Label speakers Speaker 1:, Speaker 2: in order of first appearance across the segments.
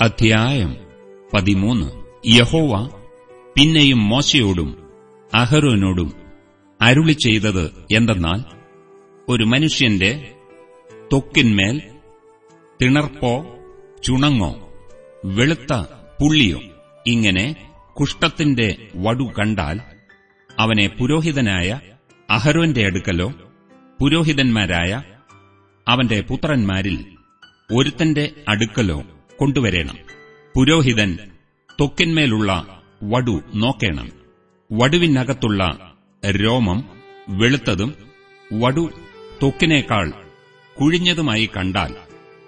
Speaker 1: അധ്യായം പതിമൂന്ന്. യഹോവ പിന്നെയും മോശയോടും അഹരോനോടും അരുളി ചെയ്തത് എന്തെന്നാൽ ഒരു മനുഷ്യന്റെ തൊക്കിന്മേൽ തിണർപ്പോ ചുണങ്ങോ വെളുത്ത പുള്ളിയോ ഇങ്ങനെ കുഷ്ഠത്തിന്റെ വടു കണ്ടാൽ അവനെ പുരോഹിതനായ അഹരോന്റെ അടുക്കലോ പുരോഹിതന്മാരായ അവന്റെ പുത്രന്മാരിൽ ഒരുത്തന്റെ അടുക്കലോ കൊണ്ടുവരേണം. പുരോഹിതൻ ത്വക്കിന്മേലുള്ള വടു നോക്കേണം. വടുവിനകത്തുള്ള രോമം വെളുത്തതും വടു തൊക്കിനേക്കാൾ കുഴിഞ്ഞതുമായി കണ്ടാൽ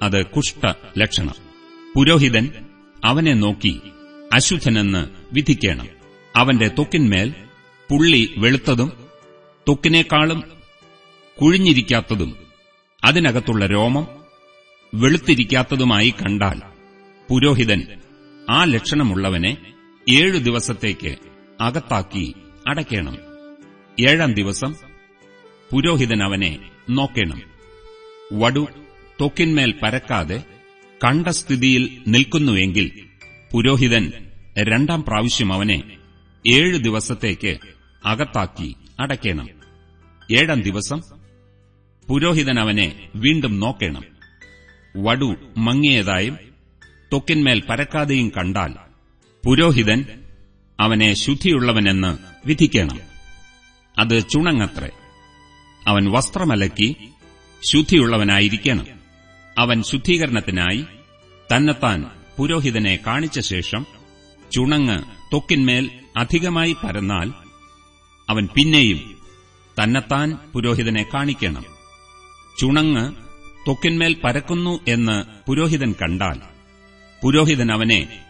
Speaker 1: അത് കുഷ്ഠ ലക്ഷണം. പുരോഹിതൻ അവനെ നോക്കി അശുദ്ധനെന്ന് വിധിക്കണം. അവന്റെ ത്വക്കിന്മേൽ പുള്ളി വെളുത്തതും ത്വക്കിനേക്കാളും കുഴിഞ്ഞിരിക്കാത്തതും അതിനകത്തുള്ള രോമം വെളുത്തിരിക്കാത്തതുമായി കണ്ടാൽ പുരോഹിതൻ ആ ലക്ഷണമുള്ളവനെ ഏഴു ദിവസത്തേക്ക് അകത്താക്കി അടയ്ക്കണം. ഏഴാം ദിവസം പുരോഹിതൻ അവനെ നോക്കണം. വടു തൊക്കിന്മേൽ പരക്കാതെ കണ്ട സ്ഥിതിയിൽ നിൽക്കുന്നുവെങ്കിൽ പുരോഹിതൻ രണ്ടാം പ്രാവശ്യം അവനെ ഏഴു ദിവസത്തേക്ക് അകത്താക്കി അടയ്ക്കണം. ഏഴാം ദിവസം പുരോഹിതൻ അവനെ വീണ്ടും നോക്കണം. വടു മങ്ങിയതായും ത്വക്കിന്മേൽ പരക്കാതെയും കണ്ടാൽ പുരോഹിതൻ അവനെ ശുദ്ധിയുള്ളവനെന്ന് വിധിക്കണം. അത് ചുണങ്ങത്രേ. അവൻ വസ്ത്രമലക്കി ശുദ്ധിയുള്ളവനായിരിക്കണം. അവൻ ശുദ്ധീകരണത്തിനായി തന്നെത്താൻ പുരോഹിതനെ കാണിച്ച ശേഷം ചുണങ്ങ് ത്വക്കിന്മേൽ അധികമായി പരന്നാൽ അവൻ പിന്നെയും തന്നെത്താൻ പുരോഹിതനെ കാണിക്കണം. ചുണങ്ങ് ത്വക്കിന്മേൽ പരക്കുന്നു എന്ന് പുരോഹിതൻ കണ്ടാൽ പുരോഹിതൻ അവനെ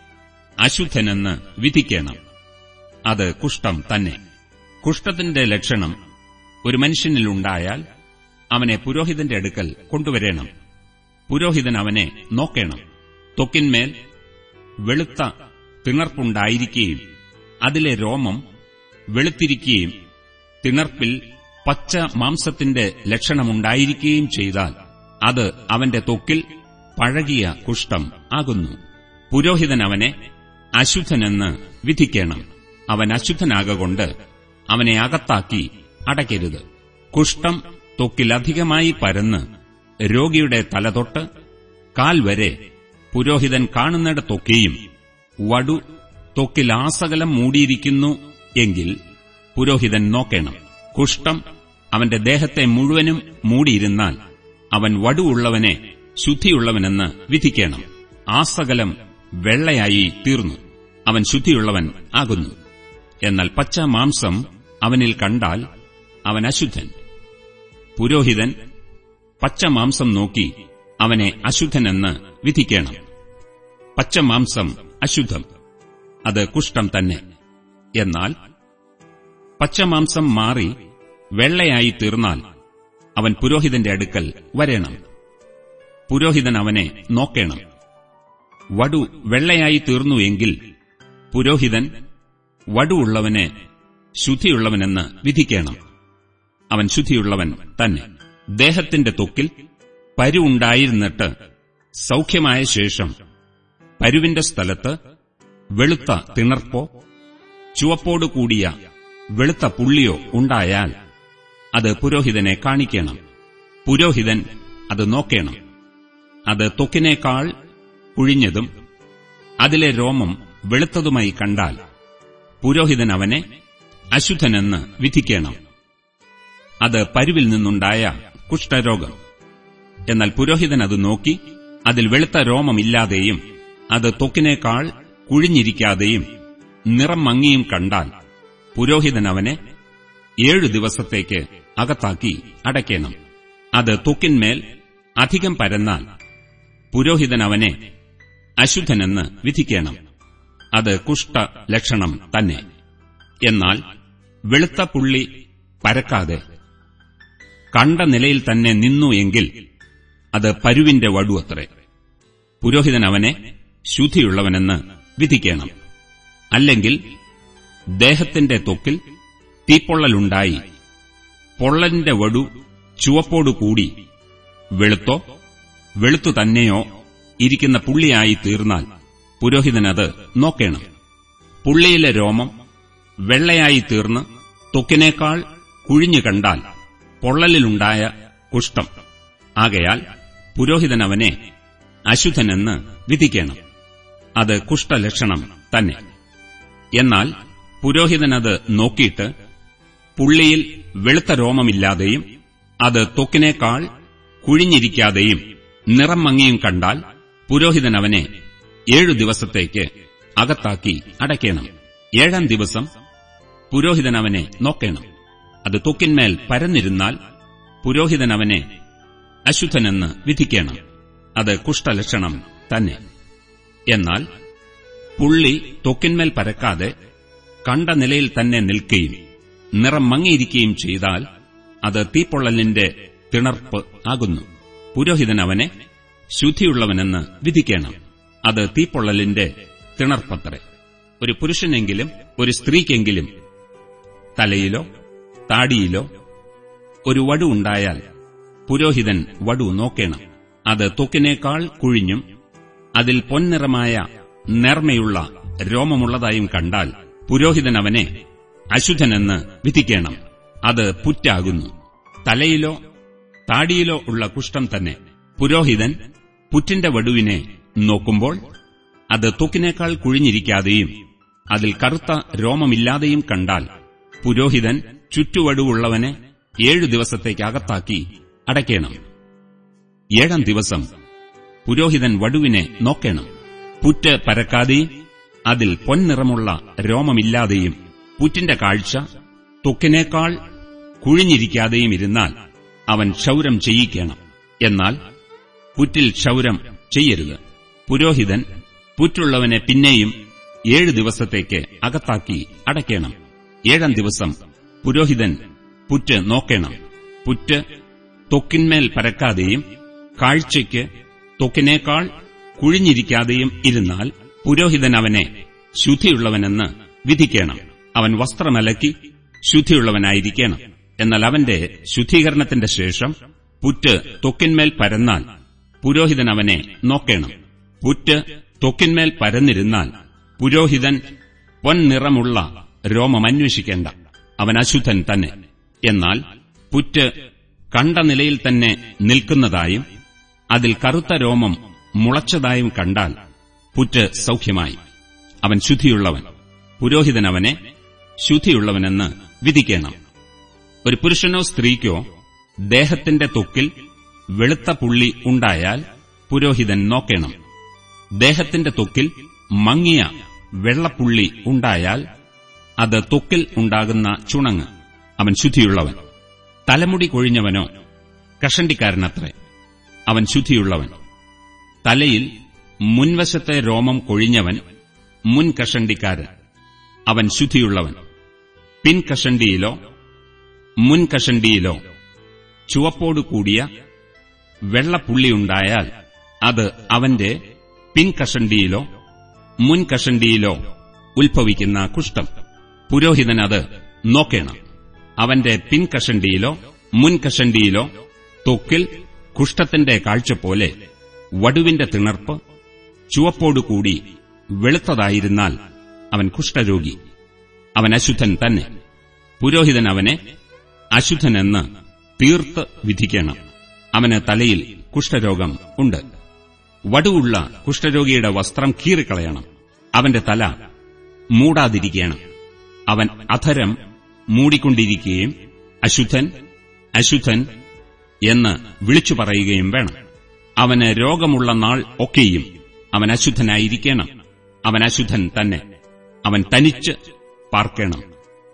Speaker 1: അശുദ്ധനെന്ന് വിധിക്കണം. അത് കുഷ്ഠം തന്നെ. കുഷ്ഠത്തിന്റെ ലക്ഷണം ഒരു മനുഷ്യനിലുണ്ടായാൽ അവനെ പുരോഹിതന്റെ അടുക്കൽ കൊണ്ടുവരേണം. പുരോഹിതൻ അവനെ നോക്കേണം. ത്വക്കിന്മേൽ വെളുത്ത തിണർപ്പുണ്ടായിരിക്കുകയും അതിലെ രോമം വെളുത്തിരിക്കുകയും തിണർപ്പിൽ പച്ച മാംസത്തിന്റെ ലക്ഷണമുണ്ടായിരിക്കുകയും ചെയ്താൽ അത് അവന്റെ തൊക്കിൽ പഴകിയ കുഷ്ഠം ആകുന്നു. പുരോഹിതൻ അവനെ അശുദ്ധനെന്ന് വിധിക്കണം. അവൻ അശുദ്ധനാകൊണ്ട് അവനെ അകത്താക്കി അടയ്ക്കരുത്. കുഷ്ഠം തൊക്കിലധികമായി പരന്ന് രോഗിയുടെ തലതൊട്ട് കാൽ വരെ പുരോഹിതൻ കാണുന്നിടത്തൊക്കെയും വടു തൊക്കിലാസകലം മൂടിയിരിക്കുന്നു എങ്കിൽ പുരോഹിതൻ നോക്കണം. കുഷ്ഠം അവന്റെ ദേഹത്തെ മുഴുവനും മൂടിയിരുന്നാൽ അവൻ വടുവുള്ളവനെ ശുദ്ധിയുള്ളവനെന്ന് വിധിക്കണം. ആസകലം വെള്ളയായി തീർന്നു. അവൻ ശുദ്ധിയുള്ളവൻ ആകുന്നു. എന്നാൽ പച്ച മാംസം അവനിൽ കണ്ടാൽ അവൻ അശുദ്ധൻ. പുരോഹിതൻ പച്ച മാംസം നോക്കി അവനെ അശുദ്ധനെന്ന് വിധിക്കണം. പച്ച മാംസം അശുദ്ധം. അത് കുഷ്ഠം തന്നെ. എന്നാൽ പച്ചമാംസം മാറി വെള്ളയായി തീർന്നാൽ അവൻ പുരോഹിതന്റെ അടുക്കൽ വരേണം. പുരോഹിതൻ അവനെ നോക്കണം. വടു വെള്ളയായി തീർന്നു എങ്കിൽ പുരോഹിതൻ വടുവുള്ളവനെ ശുദ്ധിയുള്ളവനെന്ന് വിധിക്കണം. അവൻ ശുദ്ധിയുള്ളവൻ തന്നെ. ദേഹത്തിന്റെ തൊക്കിൽ പരുവുണ്ടായിരുന്നിട്ട് സൗഖ്യമായ ശേഷം പരുവിന്റെ സ്ഥലത്ത് വെളുത്ത തിണർപ്പോ ചുവപ്പോടുകൂടിയ വെളുത്ത പുള്ളിയോ ഉണ്ടായാൽ അത് പുരോഹിതനെ കാണിക്കണം. പുരോഹിതൻ അത് നോക്കണം. അത് ത്വക്കിനേക്കാൾ കുഴിഞ്ഞതും അതിലെ രോമം വെളുത്തതുമായി കണ്ടാൽ പുരോഹിതൻ അവനെ അശുദ്ധനെന്ന് വിധിക്കണം. അത് പരുവിൽ നിന്നുണ്ടായ കുഷ്ഠരോഗം. എന്നാൽ പുരോഹിതൻ അത് നോക്കി അതിൽ വെളുത്ത രോമമില്ലാതെയും അത് തൊക്കിനേക്കാൾ കുഴിഞ്ഞിരിക്കാതെയും നിറം മങ്ങിയും കണ്ടാൽ പുരോഹിതൻ അവനെ ഏഴു ദിവസത്തേക്ക് അകത്താക്കി അടയ്ക്കണം. അത് തൊക്കിന്മേൽ അധികം പരന്നാൽ പുരോഹിതൻ അവനെ അശുദ്ധനെന്ന് വിധിക്കണം. അത് കുഷ്ഠ ലക്ഷണം തന്നെ. എന്നാൽ വെളുത്ത പുള്ളി പരക്കാതെ കണ്ട നിലയിൽ തന്നെ നിന്നു എങ്കിൽ അത് പരുവിന്റെ വടു അത്രേ. പുരോഹിതൻ അവനെ ശുദ്ധിയുള്ളവനെന്ന് വിധിക്കണം. അല്ലെങ്കിൽ ദേഹത്തിന്റെ തൊക്കിൽ തീപ്പൊള്ളലുണ്ടായി പൊള്ളലിന്റെ വടു ചുവപ്പോടുകൂടി വെളുത്തോ വെളുത്തു തന്നെയോ ഇരിക്കുന്ന പുള്ളിയായി തീർന്നാൽ പുരോഹിതനത് നോക്കേണം. പുള്ളിയിലെ രോമം വെള്ളയായി തീർന്ന് തൊക്കിനേക്കാൾ കുഴിഞ്ഞു കണ്ടാൽ പൊള്ളലിലുണ്ടായ കുഷ്ഠം. ആകയാൽ പുരോഹിതനവനെ അശുദ്ധനെന്ന് വിധിക്കണം. അത് കുഷ്ഠലക്ഷണം തന്നെ. എന്നാൽ പുരോഹിതനത് നോക്കിയിട്ട് പുള്ളിയിൽ വെളുത്ത രോമമില്ലാതെയും അത് തൊക്കിനേക്കാൾ കുഴിഞ്ഞിരിക്കാതെയും നിറം മങ്ങിയും കണ്ടാൽ പുരോഹിതനവനെ ഏഴു ദിവസത്തേക്ക് അകത്താക്കി അടയ്ക്കണം. ഏഴാം ദിവസം പുരോഹിതൻ അവനെ നോക്കണം. അത് തൊക്കിന്മേൽ പരന്നിരുന്നാൽ പുരോഹിതൻ അവനെ അശുദ്ധനെന്ന് വിധിക്കണം. അത് കുഷ്ഠലക്ഷണം തന്നെ. എന്നാൽ പുള്ളി തൊക്കിന്മേൽ പരക്കാതെ കണ്ട നിലയിൽ തന്നെ നിൽക്കുകയും നിറം മങ്ങിയിരിക്കുകയും ചെയ്താൽ അത് തീപ്പൊള്ളലിന്റെ തിണർപ്പ് ആകുന്നു. പുരോഹിതനവനെ ശുദ്ധിയുള്ളവനെന്ന് വിധിക്കണം. അത് തീപ്പൊള്ളലിന്റെ തിണർപ്പത്രേ ഒരു പുരുഷനെങ്കിലും ഒരു സ്ത്രീക്കെങ്കിലും തലയിലോ താടിയിലോ ഒരു വടു ഉണ്ടായാൽ പുരോഹിതൻ വടു നോക്കണം. അത് തൊക്കിനേക്കാൾ കുഴിഞ്ഞും അതിൽ പൊൻനിറമായ നേർമയുള്ള രോമമുള്ളതായും കണ്ടാൽ പുരോഹിതൻ അവനെ അശുദ്ധനെന്ന് വിധിക്കണം. അത് പുറ്റാകുന്നു. തലയിലോ താടിയിലോ ഉള്ള കുഷ്ഠം തന്നെ പുരോഹിതൻ പുറ്റിന്റെ വടുവിനെ നോക്കുമ്പോൾ അത് തൊക്കിനേക്കാൾ കുഴിഞ്ഞിരിക്കാതെയും അതിൽ കറുത്ത രോമമില്ലാതെയും കണ്ടാൽ പുരോഹിതൻ ചുറ്റുവടുവുള്ളവനെ ഏഴു ദിവസത്തേക്ക് അകത്താക്കി അടയ്ക്കണം. ഏഴാം ദിവസം പുരോഹിതൻ വടുവിനെ നോക്കണം. പുറ്റ് പരക്കാതെയും അതിൽ പൊൻനിറമുള്ള രോമമില്ലാതെയും പുറ്റിന്റെ കാഴ്ച തൊക്കിനേക്കാൾ കുഴിഞ്ഞിരിക്കാതെയും ഇരുന്നാൽ അവൻ ക്ഷൗരം ചെയ്യിക്കണം. എന്നാൽ പുറ്റിൽ ക്ഷൗരം ചെയ്യരുത്. പുരോഹിതൻ പുറ്റുള്ളവനെ പിന്നെയും ഏഴു ദിവസത്തേക്ക് അകത്താക്കി അടയ്ക്കണം. ഏഴാം ദിവസം പുരോഹിതൻ പുറ്റ് നോക്കണം. പുറ്റ് തൊക്കിന്മേൽ പരക്കാതെയും കാഴ്ചയ്ക്ക് തൊക്കിനേക്കാൾ കുഴിഞ്ഞിരിക്കാതെയും ഇരുന്നാൽ പുരോഹിതൻ അവനെ ശുദ്ധിയുള്ളവനെന്ന് വിധിക്കണം. അവൻ വസ്ത്രമലക്കി ശുദ്ധിയുള്ളവനായിരിക്കണം. എന്നാൽ അവന്റെ ശുദ്ധീകരണത്തിന്റെ ശേഷം പുറ്റ് തൊക്കിന്മേൽ പരന്നാൽ പുരോഹിതൻ അവനെ നോക്കേണം. പുറ്റ് തൊക്കിന്മേൽ പരന്നിരുന്നാൽ പുരോഹിതൻ പൊൻനിറമുള്ള രോമമന്വേഷിക്കേണ്ട അവൻ അശുദ്ധൻ തന്നെ. എന്നാൽ പുറ്റ് കണ്ട നിലയിൽ തന്നെ നിൽക്കുന്നതായും അതിൽ കറുത്ത രോമം മുളച്ചതായും കണ്ടാൽ പുറ്റ് സൌഖ്യമായി. അവൻ ശുദ്ധിയുള്ളവൻ. പുരോഹിതൻ അവനെ ശുദ്ധിയുള്ളവനെന്ന് വിധിക്കണം. ഒരു പുരുഷനോ സ്ത്രീക്കോ ദേഹത്തിന്റെ തൊക്കിൽ വെളുത്ത പുള്ളി ഉണ്ടായാൽ പുരോഹിതൻ നോക്കണം. ദേഹത്തിന്റെ തൊക്കിൽ മങ്ങിയ വെള്ളപ്പുള്ളി ഉണ്ടായാൽ അത് തൊക്കിൽ ഉണ്ടാകുന്ന ചുണങ്ങ്. അവൻ ശുദ്ധിയുള്ളവൻ. തലമുടി കൊഴിഞ്ഞവനോ കഷണ്ടിക്കാരനത്രേ. അവൻ ശുദ്ധിയുള്ളവൻ. തലയിൽ മുൻവശത്തെ രോമം കൊഴിഞ്ഞവൻ മുൻ കഷണ്ടിക്കാരൻ. അവൻ ശുദ്ധിയുള്ളവൻ. പിൻകഷണ്ടിയിലോ മുൻകഷണ്ടിയിലോ ചുവപ്പോടുകൂടിയ വെള്ളപ്പുള്ളിയുണ്ടായാൽ അത് അവന്റെ പിൻകഷണ്ടിയിലോ മുൻകഷണ്ടിയിലോ ഉത്ഭവിക്കുന്ന കുഷ്ഠം. പുരോഹിതൻ അത് നോക്കേണം. അവന്റെ പിൻകഷണ്ടിയിലോ മുൻകഷണ്ടിയിലോ തൊക്കിൽ കുഷ്ഠത്തിന്റെ കാഴ്ച പോലെ വടുവിന്റെ തിണർപ്പ് ചുവപ്പോടുകൂടി വെളുത്തതായിരുന്നാൽ അവൻ കുഷ്ഠരോഗി. അവൻ അശുദ്ധൻ തന്നെ. പുരോഹിതൻ അവനെ അശുദ്ധനെന്ന് തീർത്ത് വിധിക്കണം. അവന് തലയിൽ കുഷ്ഠരോഗം ഉണ്ട്. വടുവുള്ള കുഷ്ഠരോഗിയുടെ വസ്ത്രം കീറിക്കളയണം. അവന്റെ തല മൂടാതിരിക്കണം അവൻ അധരം മൂടിക്കൊണ്ടിരിക്കുകയും അശുദ്ധൻ അശുദ്ധൻ എന്ന് വിളിച്ചു പറയുകയും വേണം. അവന് രോഗമുള്ള നാൾ ഒക്കെയും അവൻ അശുദ്ധനായിരിക്കണം. അവൻ അശുദ്ധൻ തന്നെ. അവൻ തനിച്ച് പാർക്കണം.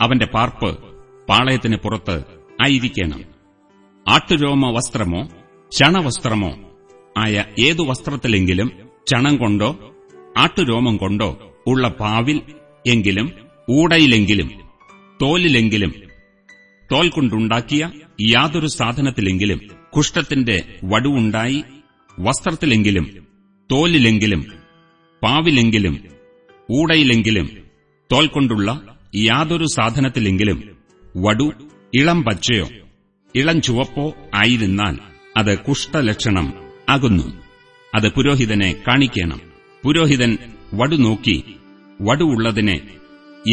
Speaker 1: അവന്റെ പാർപ്പ് പാളയത്തിന് പുറത്ത് ആയിരിക്കണം. ആട്ടുരോമ വസ്ത്രമോ ചണവസ്ത്രമോ ആയ ഏതു വസ്ത്രത്തിലെങ്കിലും ചണം കൊണ്ടോ ആട്ടുരോമം കൊണ്ടോ ഉള്ള പാവിൽ എങ്കിലും ഊടയിലെങ്കിലും തോലിലെങ്കിലും തോൽ കൊണ്ടുണ്ടാക്കിയ യാതൊരു സാധനത്തിലെങ്കിലും കുഷ്ഠത്തിന്റെ വടുവുണ്ടായി വസ്ത്രത്തിലെങ്കിലും തോലിലെങ്കിലും പാവിലെങ്കിലും ഊടയിലെങ്കിലും തോൽ കൊണ്ടുള്ള യാതൊരു സാധനത്തിലെങ്കിലും വടു ഇളം പച്ചയോ ഇളം ചുവപ്പോ ആയിരുന്നാൽ അത് കുഷ്ഠലക്ഷണം ആകുന്നു. അത് പുരോഹിതനെ കാണിക്കണം. പുരോഹിതൻ വടു നോക്കി വടുവുള്ളതിനെ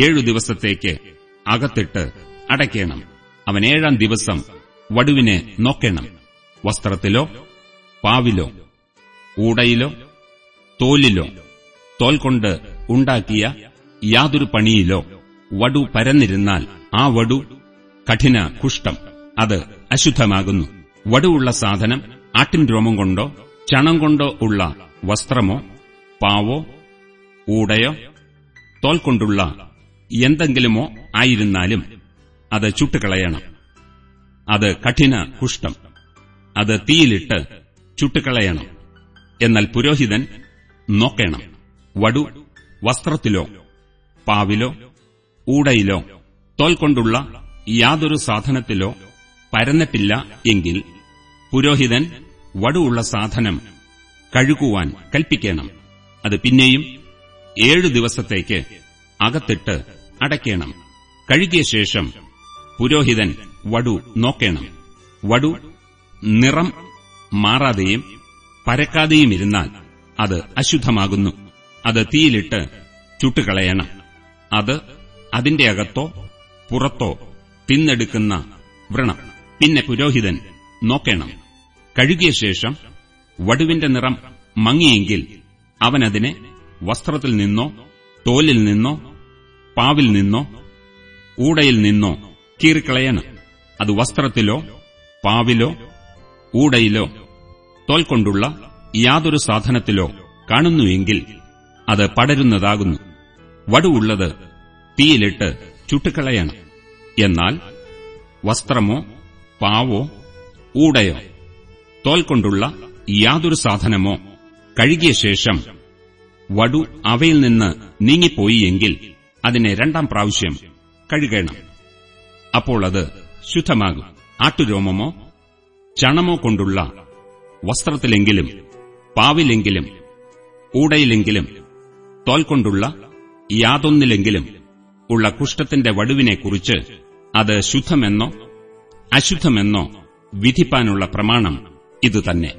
Speaker 1: ഏഴു ദിവസത്തേക്ക് അകത്തിട്ട് അടയ്ക്കണം. അവൻ ഏഴാം ദിവസം വടുവിനെ നോക്കണം. വസ്ത്രത്തിലോ പാവിലോ ഊടയിലോ തോലിലോ തോൽ കൊണ്ട് ഉണ്ടാക്കിയ യാതൊരു പണിയിലോ വടു പരന്നിരുന്നാൽ ആ വടു കഠിന കുഷ്ഠം. അത് അശുദ്ധമാകുന്നു. വടുവുള്ള സാധനം ആട്ടിൻ രോമം കൊണ്ടോ ചണം കൊണ്ടോ ഉള്ള വസ്ത്രമോ പാവോ ഊടയോ തോൽ കൊണ്ടുള്ള എന്തെങ്കിലുമോ ആയിരുന്നാലും അത് ചുട്ടുകളയണം. അത് കഠിന കുഷ്ഠം. അത് തീയിലിട്ട് ചുട്ടുകളയണം. എന്നാൽ പുരോഹിതൻ നോക്കണം. വടു വസ്ത്രത്തിലോ പാവിലോ ഊടയിലോ തോൽ കൊണ്ടുള്ള യാതൊരു സാധനത്തിലോ പരന്നിട്ടില്ല എങ്കിൽ പുരോഹിതൻ വടുവുള്ള സാധനം കഴുകുവാൻ കൽപ്പിക്കണം. അത് പിന്നെയും ഏഴു ദിവസത്തേക്ക് അകത്തിട്ട് അടയ്ക്കണം. കഴുകിയ ശേഷം പുരോഹിതൻ വടു നോക്കണം. വടു നിറം മാറാതെയും പരക്കാതെയും ഇരുന്നാൽ അത് അശുദ്ധമാകുന്നു. അത് തീയിലിട്ട് ചുട്ടുകളയണം. അത് അതിന്റെ അകത്തോ പുറത്തോ തിന്നെടുക്കുന്ന വ്രണം. പിന്നെ പുരോഹിതൻ നോക്കണം. കഴുകിയ ശേഷം വടുവിന്റെ നിറം മങ്ങിയെങ്കിൽ അവനതിനെ വസ്ത്രത്തിൽ നിന്നോ തോലിൽ നിന്നോ പാവിൽ നിന്നോ ഊടയിൽ നിന്നോ കീറിക്കളയണം. അത് വസ്ത്രത്തിലോ പാവിലോ ഊടയിലോ തോൽ കൊണ്ടുള്ള യാതൊരു സാധനത്തിലോ കാണുന്നുവെങ്കിൽ അത് പടരുന്നതാകുന്നു. വടുവുള്ളത് തീയിലിട്ട് ചുട്ടുകളയണം എന്നാൽ വസ്ത്രമോ പാവോ ഊടയോ തോൽ കൊണ്ടുള്ള യാതൊരു സാധനമോ കഴുകിയ ശേഷം വടു അവയിൽ നിന്ന് നീങ്ങിപ്പോയി എങ്കിൽ അതിനെ രണ്ടാം പ്രാവശ്യം കഴുകണം. അപ്പോൾ അത് ശുദ്ധമാകും. ആട്ടുരോമമോ ചണമോ കൊണ്ടുള്ള വസ്ത്രത്തിലെങ്കിലും പാവിലെങ്കിലും ഊടയിലെങ്കിലും തോൽ കൊണ്ടുള്ള യാതൊന്നിലെങ്കിലും ഉള്ള കുഷ്ഠത്തിന്റെ വടുവിനെക്കുറിച്ച് അത് ശുദ്ധമെന്നോ അശുദ്ധമെന്നോ വിധിപ്പാനുള്ള പ്രമാണം ഇതുതന്നെ.